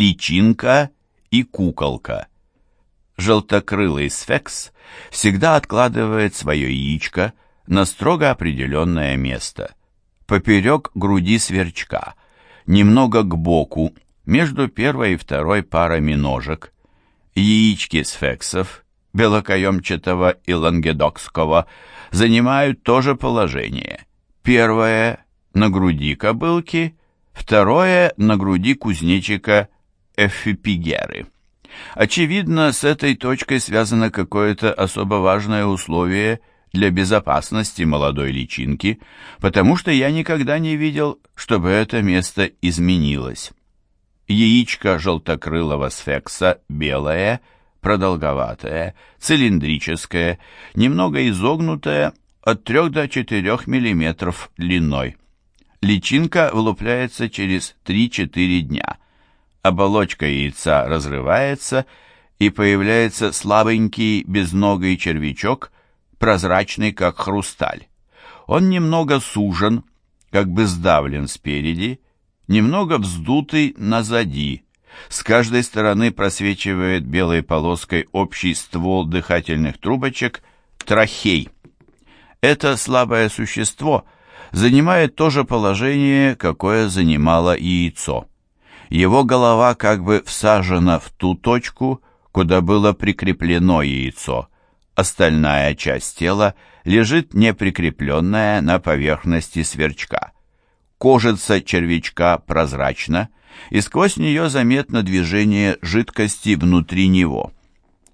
личинка и куколка. Желтокрылый сфекс всегда откладывает свое яичко на строго определенное место, поперек груди сверчка, немного к боку, между первой и второй парами ножек. Яички сфексов, белокаемчатого и лангедокского, занимают то же положение. Первое – на груди кобылки, второе – на груди кузнечика эфипигеры. Очевидно, с этой точкой связано какое-то особо важное условие для безопасности молодой личинки, потому что я никогда не видел, чтобы это место изменилось. Яичко желтокрылого сфекса белое, продолговатое, цилиндрическое, немного изогнутое, от 3 до 4 мм длиной. Личинка вылупляется через 3-4 дня. Оболочка яйца разрывается, и появляется слабенький безногий червячок, прозрачный как хрусталь. Он немного сужен, как бы сдавлен спереди, немного вздутый назади. С каждой стороны просвечивает белой полоской общий ствол дыхательных трубочек трахей. Это слабое существо занимает то же положение, какое занимало яйцо. Его голова как бы всажена в ту точку, куда было прикреплено яйцо. Остальная часть тела лежит неприкрепленная на поверхности сверчка. Кожица червячка прозрачна, и сквозь нее заметно движение жидкости внутри него.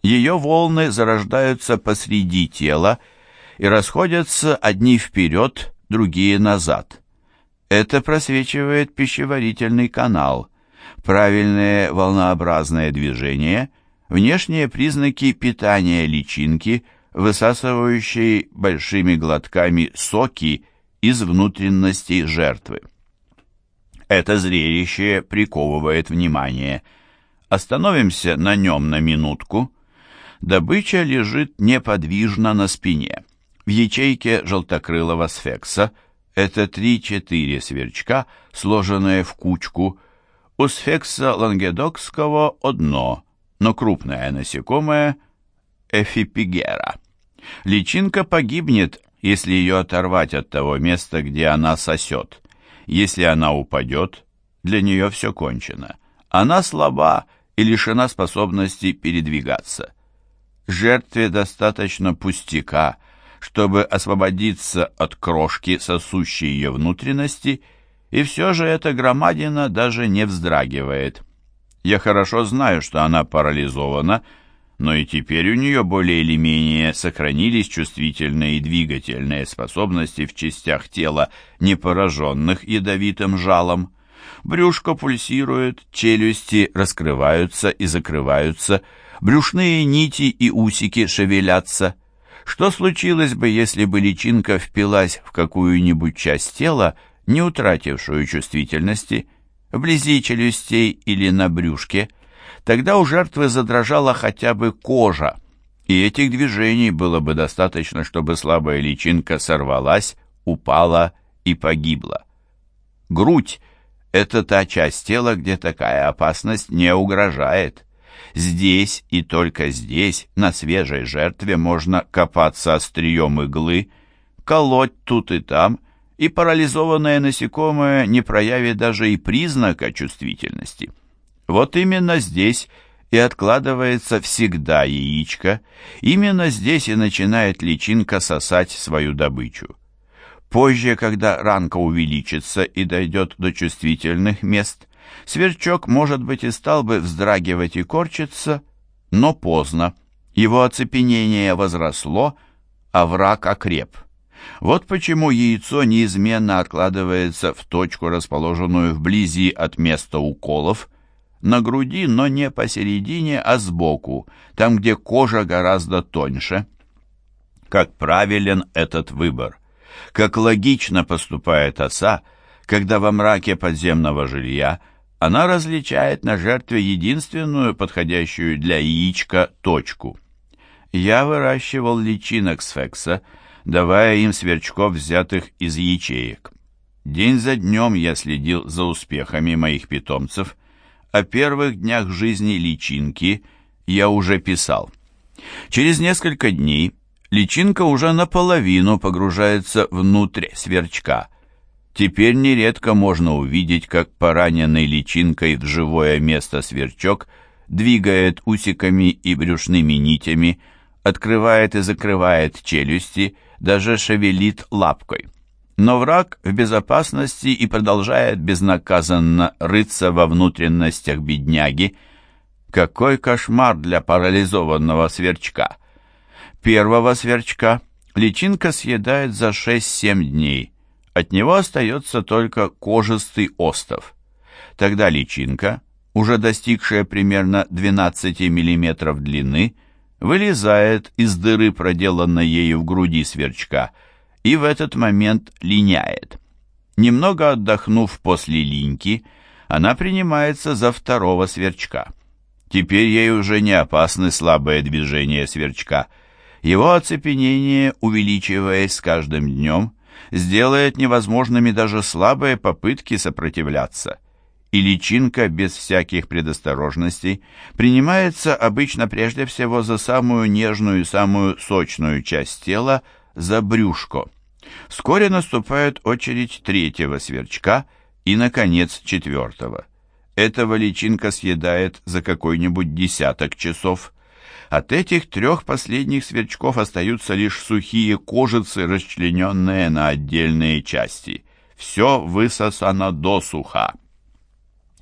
Ее волны зарождаются посреди тела и расходятся одни вперед, другие назад. Это просвечивает пищеварительный канал. Правильное волнообразное движение – внешние признаки питания личинки, высасывающей большими глотками соки из внутренностей жертвы. Это зрелище приковывает внимание. Остановимся на нем на минутку. Добыча лежит неподвижно на спине. В ячейке желтокрылого сфекса это 3-4 сверчка, сложенные в кучку. У сфекса лангедокского одно, но крупное насекомое – эфипигера. Личинка погибнет, если ее оторвать от того места, где она сосет. Если она упадет, для нее все кончено. Она слаба и лишена способности передвигаться. Жертве достаточно пустяка, чтобы освободиться от крошки, сосущей ее внутренности, и все же эта громадина даже не вздрагивает. Я хорошо знаю, что она парализована, но и теперь у нее более или менее сохранились чувствительные и двигательные способности в частях тела, не пораженных ядовитым жалом. Брюшко пульсирует, челюсти раскрываются и закрываются, брюшные нити и усики шевелятся. Что случилось бы, если бы личинка впилась в какую-нибудь часть тела, не утратившую чувствительности, вблизи челюстей или на брюшке, Тогда у жертвы задрожала хотя бы кожа, и этих движений было бы достаточно, чтобы слабая личинка сорвалась, упала и погибла. Грудь – это та часть тела, где такая опасность не угрожает. Здесь и только здесь, на свежей жертве, можно копаться острием иглы, колоть тут и там, и парализованное насекомое не проявит даже и признака чувствительности. Вот именно здесь и откладывается всегда яичко, именно здесь и начинает личинка сосать свою добычу. Позже, когда ранка увеличится и дойдет до чувствительных мест, сверчок, может быть, и стал бы вздрагивать и корчиться, но поздно. Его оцепенение возросло, а враг окреп. Вот почему яйцо неизменно откладывается в точку, расположенную вблизи от места уколов, на груди, но не посередине, а сбоку, там, где кожа гораздо тоньше. Как правилен этот выбор. Как логично поступает оса, когда во мраке подземного жилья она различает на жертве единственную подходящую для яичка точку. Я выращивал личинок сфекса, давая им сверчков, взятых из ячеек. День за днем я следил за успехами моих питомцев – о первых днях жизни личинки я уже писал. Через несколько дней личинка уже наполовину погружается внутрь сверчка. Теперь нередко можно увидеть, как пораненный личинкой в живое место сверчок двигает усиками и брюшными нитями, открывает и закрывает челюсти, даже шевелит лапкой. Но враг в безопасности и продолжает безнаказанно рыться во внутренностях бедняги. Какой кошмар для парализованного сверчка! Первого сверчка личинка съедает за 6-7 дней. От него остается только кожистый остов. Тогда личинка, уже достигшая примерно 12 мм длины, вылезает из дыры, проделанной ею в груди сверчка, и в этот момент линяет. Немного отдохнув после линьки, она принимается за второго сверчка. Теперь ей уже не опасны слабые движения сверчка. Его оцепенение, увеличиваясь с каждым днем, сделает невозможными даже слабые попытки сопротивляться и личинка без всяких предосторожностей принимается обычно прежде всего за самую нежную и самую сочную часть тела, за брюшко. Вскоре наступает очередь третьего сверчка и, наконец, четвертого. Этого личинка съедает за какой-нибудь десяток часов. От этих трех последних сверчков остаются лишь сухие кожицы, расчлененные на отдельные части. Все высосано досуха.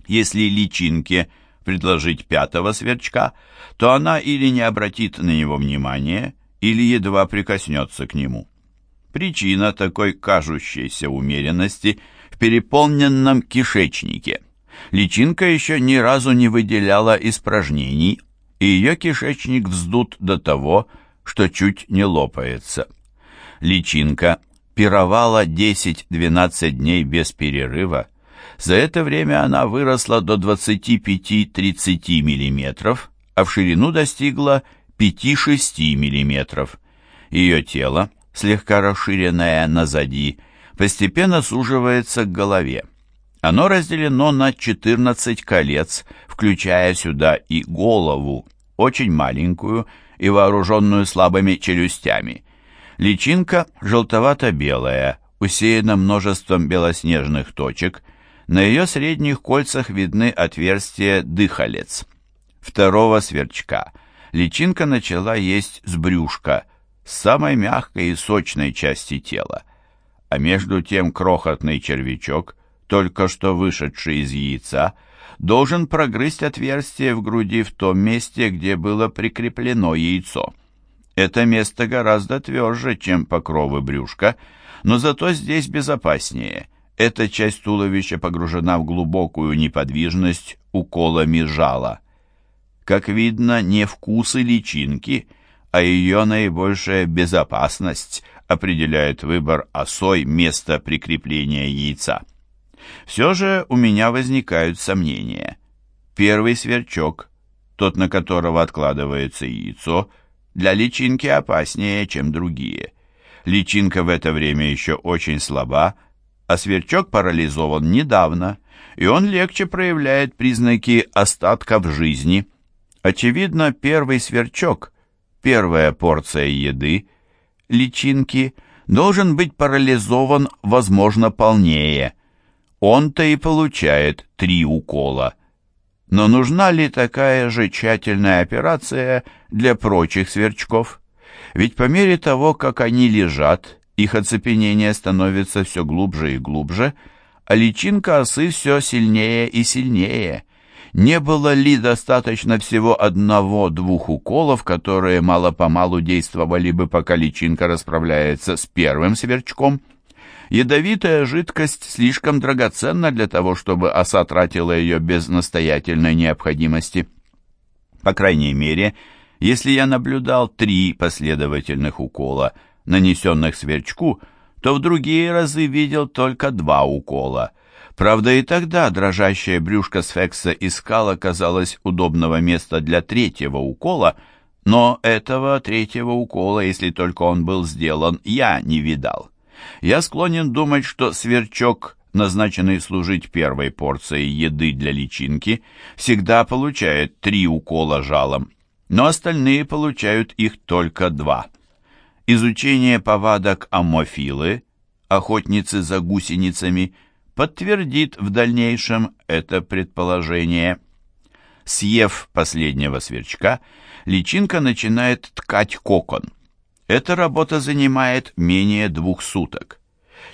Если личинке предложить пятого сверчка, то она или не обратит на него внимания, или едва прикоснется к нему. Причина такой кажущейся умеренности в переполненном кишечнике. Личинка еще ни разу не выделяла испражнений, и ее кишечник вздут до того, что чуть не лопается. Личинка пировала 10-12 дней без перерыва, за это время она выросла до 25-30 мм, а в ширину достигла 5-6 мм. Ее тело, слегка расширенное назади, постепенно суживается к голове. Оно разделено на 14 колец, включая сюда и голову, очень маленькую и вооруженную слабыми челюстями. Личинка желтовато-белая, усеяна множеством белоснежных точек – на ее средних кольцах видны отверстия дыхалец. Второго сверчка личинка начала есть с брюшка, с самой мягкой и сочной части тела. А между тем крохотный червячок, только что вышедший из яйца, должен прогрызть отверстие в груди в том месте, где было прикреплено яйцо. Это место гораздо тверже, чем покровы брюшка, но зато здесь безопаснее – эта часть туловища погружена в глубокую неподвижность уколами жала. Как видно, не вкусы личинки, а ее наибольшая безопасность определяет выбор осой места прикрепления яйца. Все же у меня возникают сомнения. Первый сверчок, тот, на которого откладывается яйцо, для личинки опаснее, чем другие. Личинка в это время еще очень слаба, а сверчок парализован недавно, и он легче проявляет признаки остатков жизни. Очевидно, первый сверчок, первая порция еды, личинки, должен быть парализован, возможно, полнее. Он-то и получает три укола. Но нужна ли такая же тщательная операция для прочих сверчков? Ведь по мере того, как они лежат, их оцепенение становится все глубже и глубже, а личинка осы все сильнее и сильнее. Не было ли достаточно всего одного-двух уколов, которые мало-помалу действовали бы, пока личинка расправляется с первым сверчком? Ядовитая жидкость слишком драгоценна для того, чтобы оса тратила ее без настоятельной необходимости. По крайней мере, если я наблюдал три последовательных укола – нанесенных сверчку, то в другие разы видел только два укола. Правда, и тогда дрожащее брюшко сфекса искало, казалось, удобного места для третьего укола, но этого третьего укола, если только он был сделан, я не видал. Я склонен думать, что сверчок назначенный служить первой порцией еды для личинки, всегда получает три укола жалом, но остальные получают их только два. Изучение повадок амофилы, охотницы за гусеницами, подтвердит в дальнейшем это предположение. Съев последнего сверчка, личинка начинает ткать кокон. Эта работа занимает менее двух суток.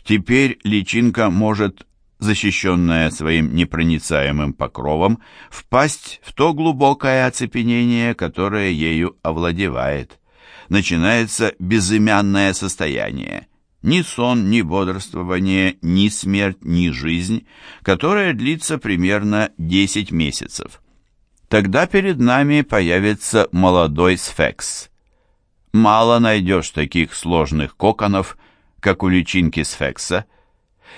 Теперь личинка может, защищенная своим непроницаемым покровом, впасть в то глубокое оцепенение, которое ею овладевает. Начинается безымянное состояние. Ни сон, ни бодрствование, ни смерть, ни жизнь, которая длится примерно 10 месяцев. Тогда перед нами появится молодой сфекс. Мало найдешь таких сложных коконов, как у личинки сфекса.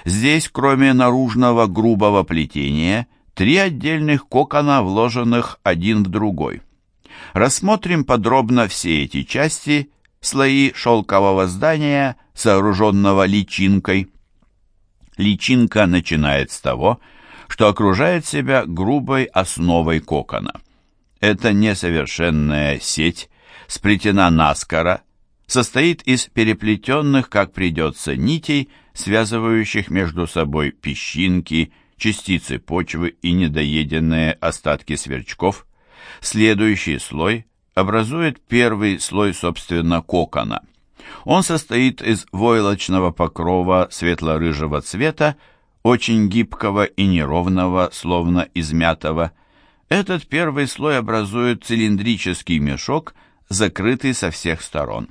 Здесь, кроме наружного грубого плетения, три отдельных кокона, вложенных один в другой. Рассмотрим подробно все эти части, слои шелкового здания, сооруженного личинкой. Личинка начинает с того, что окружает себя грубой основой кокона. Это несовершенная сеть сплетена наскоро, состоит из переплетенных, как придется, нитей, связывающих между собой песчинки, частицы почвы и недоеденные остатки сверчков. Следующий слой образует первый слой, собственно, кокона. Он состоит из войлочного покрова светло-рыжего цвета, очень гибкого и неровного, словно измятого. Этот первый слой образует цилиндрический мешок, закрытый со всех сторон.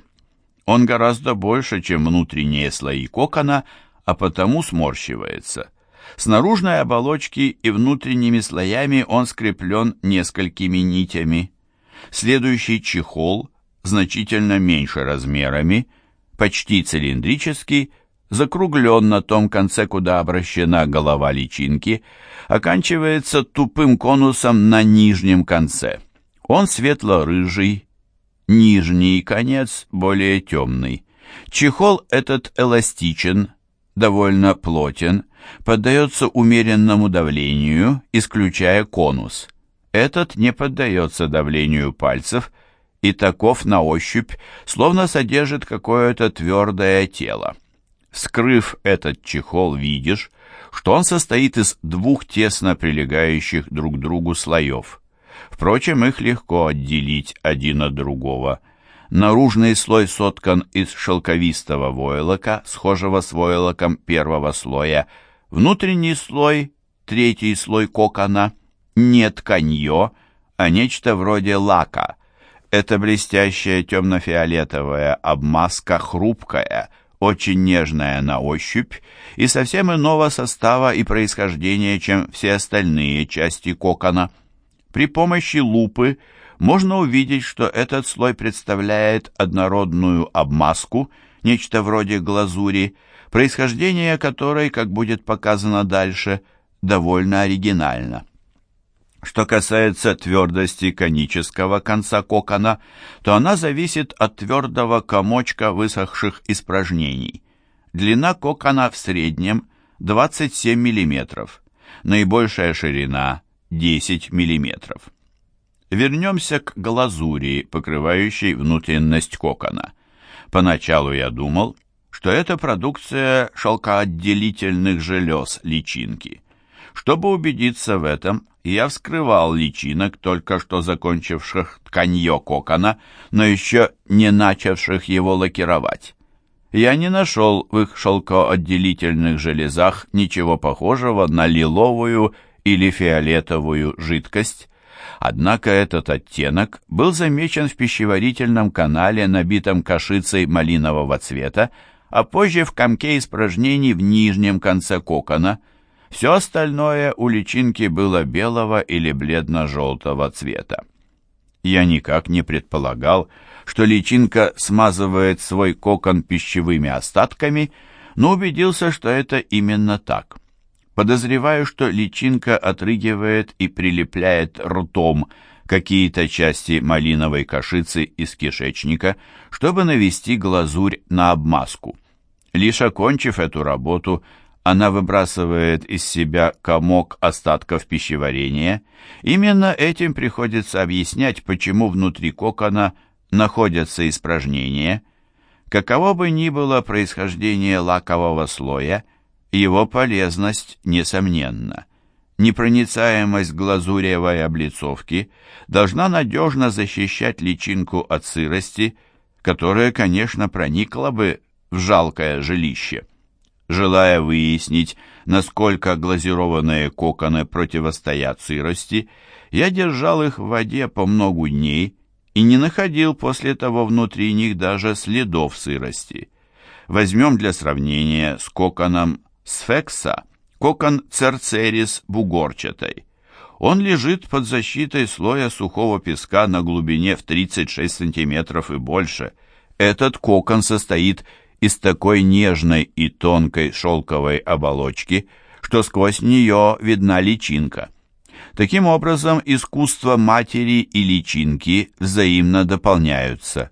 Он гораздо больше, чем внутренние слои кокона, а потому сморщивается. С наружной оболочки и внутренними слоями он скреплен несколькими нитями. Следующий чехол, значительно меньше размерами, почти цилиндрический, закруглен на том конце, куда обращена голова личинки, оканчивается тупым конусом на нижнем конце. Он светло-рыжий, Нижний конец более темный. Чехол этот эластичен, довольно плотен, поддается умеренному давлению, исключая конус. Этот не поддается давлению пальцев и таков на ощупь, словно содержит какое-то твердое тело. Скрыв этот чехол, видишь, что он состоит из двух тесно прилегающих друг к другу слоев. Впрочем, их легко отделить один от другого. Наружный слой соткан из шелковистого войлока, схожего с войлоком первого слоя. Внутренний слой, третий слой кокона, не тканье, а нечто вроде лака. Это блестящая темно-фиолетовая обмазка, хрупкая, очень нежная на ощупь и совсем иного состава и происхождения, чем все остальные части кокона – при помощи лупы можно увидеть, что этот слой представляет однородную обмазку, нечто вроде глазури, происхождение которой, как будет показано дальше, довольно оригинально. Что касается твердости конического конца кокона, то она зависит от твердого комочка высохших испражнений. Длина кокона в среднем 27 мм, наибольшая ширина 10 мм. Вернемся к глазури, покрывающей внутренность кокона. Поначалу я думал, что это продукция шелкоотделительных желез личинки. Чтобы убедиться в этом, я вскрывал личинок, только что закончивших тканье кокона, но еще не начавших его лакировать. Я не нашел в их шелкоотделительных железах ничего похожего на лиловую или фиолетовую жидкость, однако этот оттенок был замечен в пищеварительном канале, набитом кашицей малинового цвета, а позже в комке испражнений в нижнем конце кокона. Все остальное у личинки было белого или бледно-желтого цвета. Я никак не предполагал, что личинка смазывает свой кокон пищевыми остатками, но убедился, что это именно так. Подозреваю, что личинка отрыгивает и прилепляет ртом какие-то части малиновой кашицы из кишечника, чтобы навести глазурь на обмазку. Лишь окончив эту работу, она выбрасывает из себя комок остатков пищеварения. Именно этим приходится объяснять, почему внутри кокона находятся испражнения. Каково бы ни было происхождение лакового слоя, его полезность несомненна. Непроницаемость глазуревой облицовки должна надежно защищать личинку от сырости, которая, конечно, проникла бы в жалкое жилище. Желая выяснить, насколько глазированные коконы противостоят сырости, я держал их в воде по многу дней и не находил после того внутри них даже следов сырости. Возьмем для сравнения с коконом сфекса кокон церцерис бугорчатой. Он лежит под защитой слоя сухого песка на глубине в 36 сантиметров и больше. Этот кокон состоит из такой нежной и тонкой шелковой оболочки, что сквозь нее видна личинка. Таким образом, искусство матери и личинки взаимно дополняются.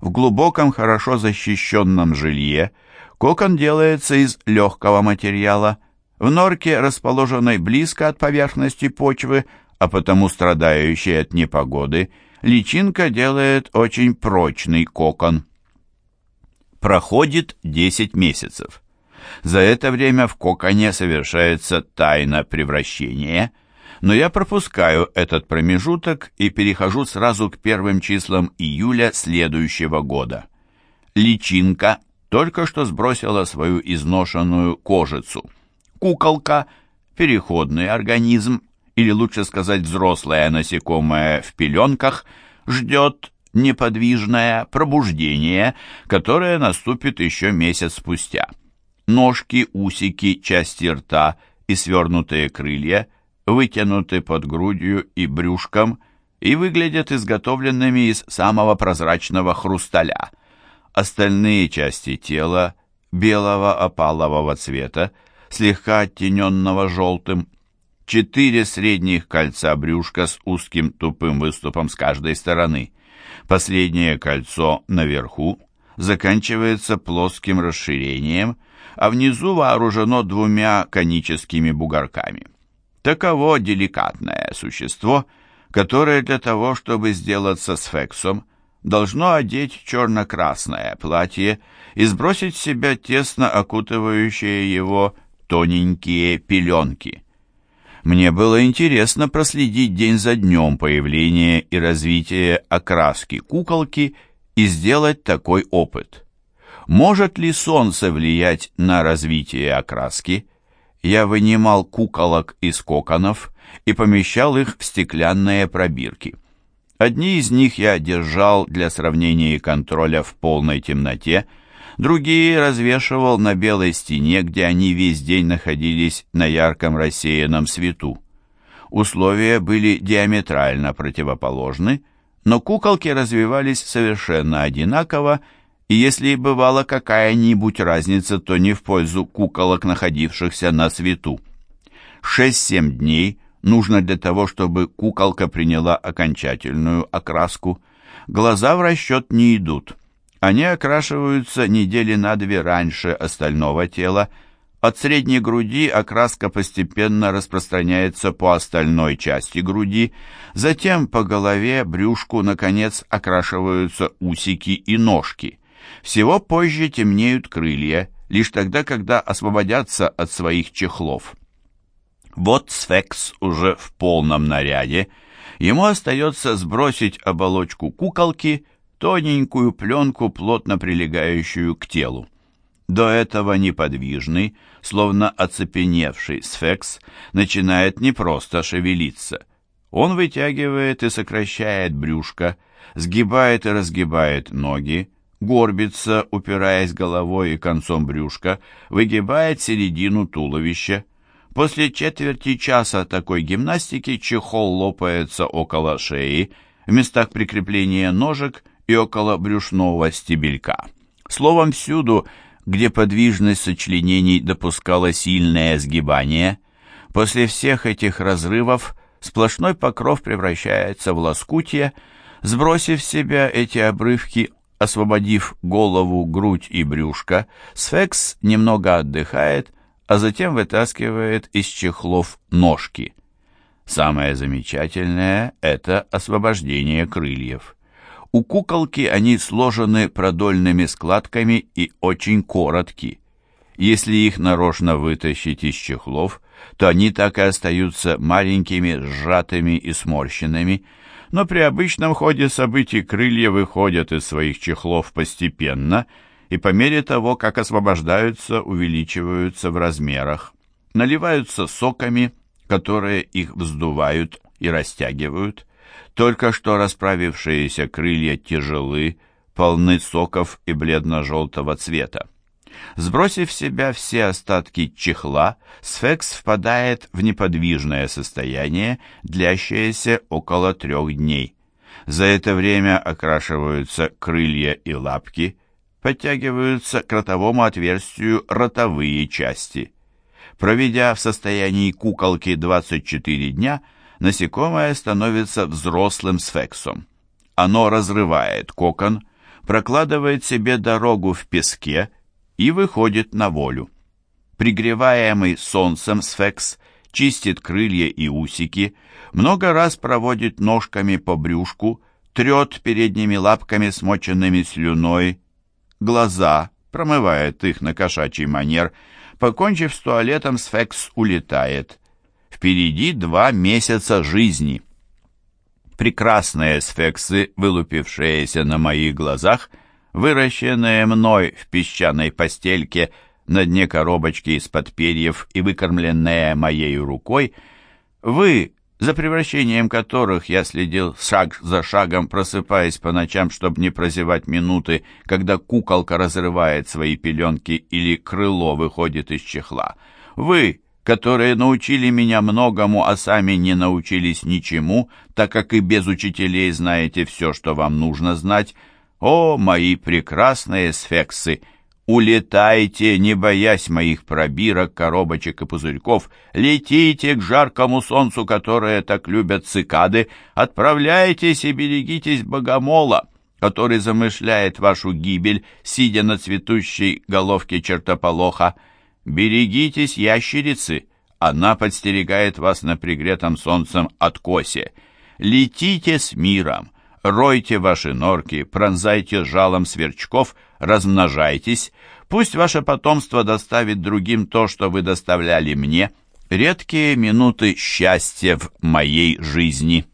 В глубоком, хорошо защищенном жилье кокон делается из легкого материала. В норке, расположенной близко от поверхности почвы, а потому страдающей от непогоды, личинка делает очень прочный кокон. Проходит 10 месяцев. За это время в коконе совершается тайна превращения, но я пропускаю этот промежуток и перехожу сразу к первым числам июля следующего года. Личинка только что сбросила свою изношенную кожицу. Куколка – переходный организм, или лучше сказать взрослое насекомое в пеленках, ждет неподвижное пробуждение, которое наступит еще месяц спустя. Ножки, усики, части рта и свернутые крылья вытянуты под грудью и брюшком и выглядят изготовленными из самого прозрачного хрусталя. Остальные части тела белого опалового цвета, слегка оттененного желтым, четыре средних кольца брюшка с узким тупым выступом с каждой стороны – Последнее кольцо наверху заканчивается плоским расширением, а внизу вооружено двумя коническими бугорками. Таково деликатное существо, которое для того, чтобы сделаться сфексом, должно одеть черно-красное платье и сбросить с себя тесно окутывающие его тоненькие пеленки. Мне было интересно проследить день за днем появление и развитие окраски куколки и сделать такой опыт. Может ли солнце влиять на развитие окраски? Я вынимал куколок из коконов и помещал их в стеклянные пробирки. Одни из них я держал для сравнения и контроля в полной темноте, Другие развешивал на белой стене, где они весь день находились на ярком рассеянном свету. Условия были диаметрально противоположны, но куколки развивались совершенно одинаково, и если и бывала какая-нибудь разница, то не в пользу куколок, находившихся на свету. Шесть-семь дней нужно для того, чтобы куколка приняла окончательную окраску. Глаза в расчет не идут. Они окрашиваются недели на две раньше остального тела. От средней груди окраска постепенно распространяется по остальной части груди, затем по голове, брюшку, наконец, окрашиваются усики и ножки. Всего позже темнеют крылья, лишь тогда, когда освободятся от своих чехлов. Вот сфекс уже в полном наряде. Ему остается сбросить оболочку куколки тоненькую пленку, плотно прилегающую к телу. До этого неподвижный, словно оцепеневший сфекс, начинает не просто шевелиться. Он вытягивает и сокращает брюшко, сгибает и разгибает ноги, горбится, упираясь головой и концом брюшка, выгибает середину туловища. После четверти часа такой гимнастики чехол лопается около шеи, в местах прикрепления ножек и около брюшного стебелька. Словом, всюду, где подвижность сочленений допускала сильное сгибание, после всех этих разрывов сплошной покров превращается в лоскутье, сбросив с себя эти обрывки, освободив голову, грудь и брюшко, сфекс немного отдыхает, а затем вытаскивает из чехлов ножки. Самое замечательное – это освобождение крыльев. У куколки они сложены продольными складками и очень коротки. Если их нарочно вытащить из чехлов, то они так и остаются маленькими, сжатыми и сморщенными, но при обычном ходе событий крылья выходят из своих чехлов постепенно и по мере того, как освобождаются, увеличиваются в размерах, наливаются соками, которые их вздувают и растягивают. Только что расправившиеся крылья тяжелы, полны соков и бледно-желтого цвета. Сбросив в себя все остатки чехла, сфекс впадает в неподвижное состояние, длящееся около трех дней. За это время окрашиваются крылья и лапки, подтягиваются к ротовому отверстию ротовые части. Проведя в состоянии куколки 24 дня, насекомое становится взрослым сфексом. Оно разрывает кокон, прокладывает себе дорогу в песке и выходит на волю. Пригреваемый солнцем сфекс чистит крылья и усики, много раз проводит ножками по брюшку, трет передними лапками, смоченными слюной, глаза, промывает их на кошачий манер. Покончив с туалетом, сфекс улетает. Впереди два месяца жизни. Прекрасные сфексы, вылупившиеся на моих глазах – выращенные мной в песчаной постельке на дне коробочки из-под перьев и выкормленные моей рукой, вы, за превращением которых я следил шаг за шагом, просыпаясь по ночам, чтобы не прозевать минуты, когда куколка разрывает свои пеленки или крыло выходит из чехла. Вы, которые научили меня многому, а сами не научились ничему, так как и без учителей знаете все, что вам нужно знать, о, мои прекрасные сфексы! Улетайте, не боясь моих пробирок, коробочек и пузырьков, летите к жаркому солнцу, которое так любят цикады, отправляйтесь и берегитесь богомола, который замышляет вашу гибель, сидя на цветущей головке чертополоха. Берегитесь ящерицы, она подстерегает вас на пригретом солнцем откосе. Летите с миром, Ройте ваши норки, пронзайте жалом сверчков, размножайтесь. Пусть ваше потомство доставит другим то, что вы доставляли мне. Редкие минуты счастья в моей жизни».